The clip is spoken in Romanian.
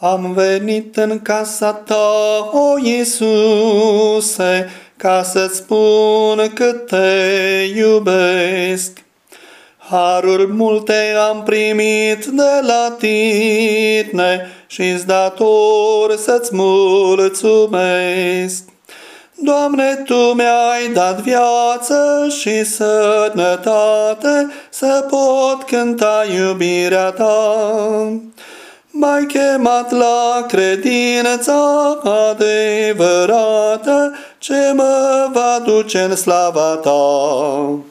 Am venit în casa ta, o Iisuse, ca să-ți spun că te iubesc. Haruri multe am primit de la tine și-ți dator să-ți mulțumesc. Doamne, Tu mi-ai dat viață și sănătate să pot cânta iubirea Ta. M-ai chemat la credința adevărată ce mă va duce în slava Ta.